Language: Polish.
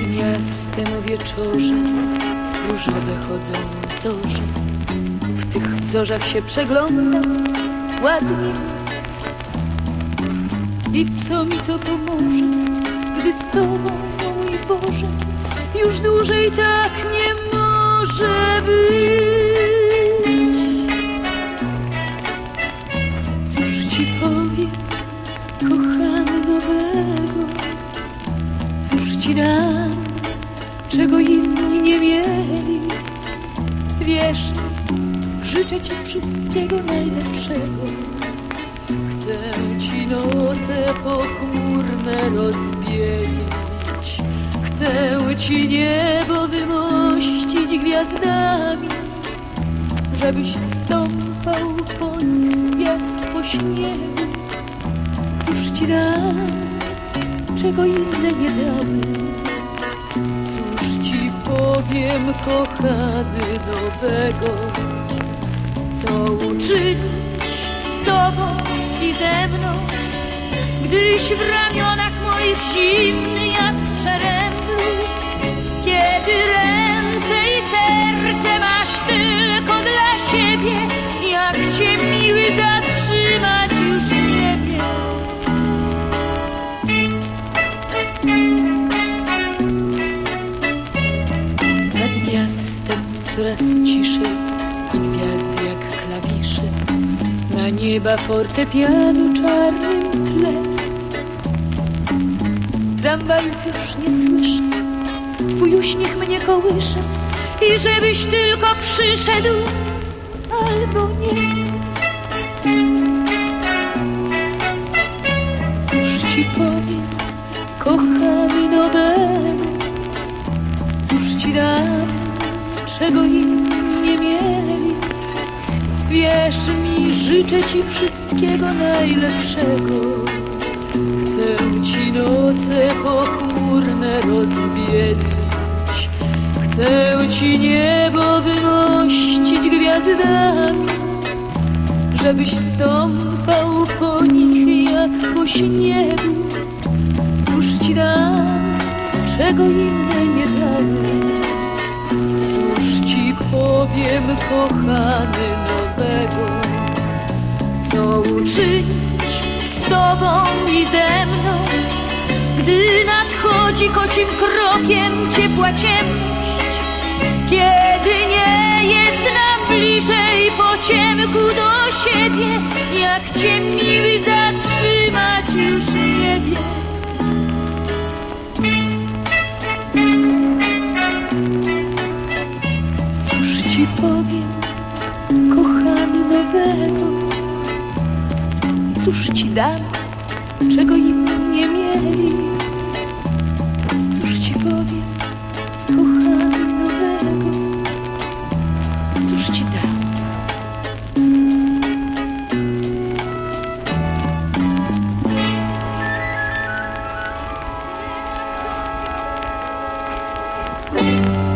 Nad miastem wieczorze różowe chodzą zorze. W tych zorzach się przeglądam ładnie. I co mi to pomoże, gdy z tobą, mój Boże, już dłużej tak nie może ci dam, czego inni nie mieli. Wierz mi, życzę ci wszystkiego najlepszego. Chcę ci noce pochmurne rozbielić. Chcę ci niebo wymościć gwiazdami, żebyś stąpał po nich jak po śniegu. Cóż ci dam, czego inne nie dały? Cóż ci powiem, kochany nowego? Co uczynić z tobą i ze mną, gdyś w ramionach moich zimny jak przeręblu, kiedy ręce coraz ciszej i gwiazdy jak klawisze na nieba fortepianu czarnym tle. Tramwajów już nie słyszę, twój uśmiech mnie kołysze. I żebyś tylko przyszedł albo nie. Cóż ci powiem, kochany nowego, cóż ci dam, czego inni nie mieli. Wierz mi, życzę ci wszystkiego najlepszego. Chcę ci noce pochmurne rozbielić. Chcę ci niebo wymościć gwiazdami, żebyś stąpał po nich jak po śniegu. Cóż ci dam, czego inne kochany nowego? Co uczynić z tobą i ze mną, gdy nadchodzi kocim krokiem ciepła ciemność? Kiedy nie jest nam bliżej po ciemku do siebie, jak cię miły zatrzymać już nie wiem. Powiem, kochany nowego? Cóż ci dam, czego inni nie mieli? Cóż ci powiem, kochany nowego? Cóż ci dam? Thank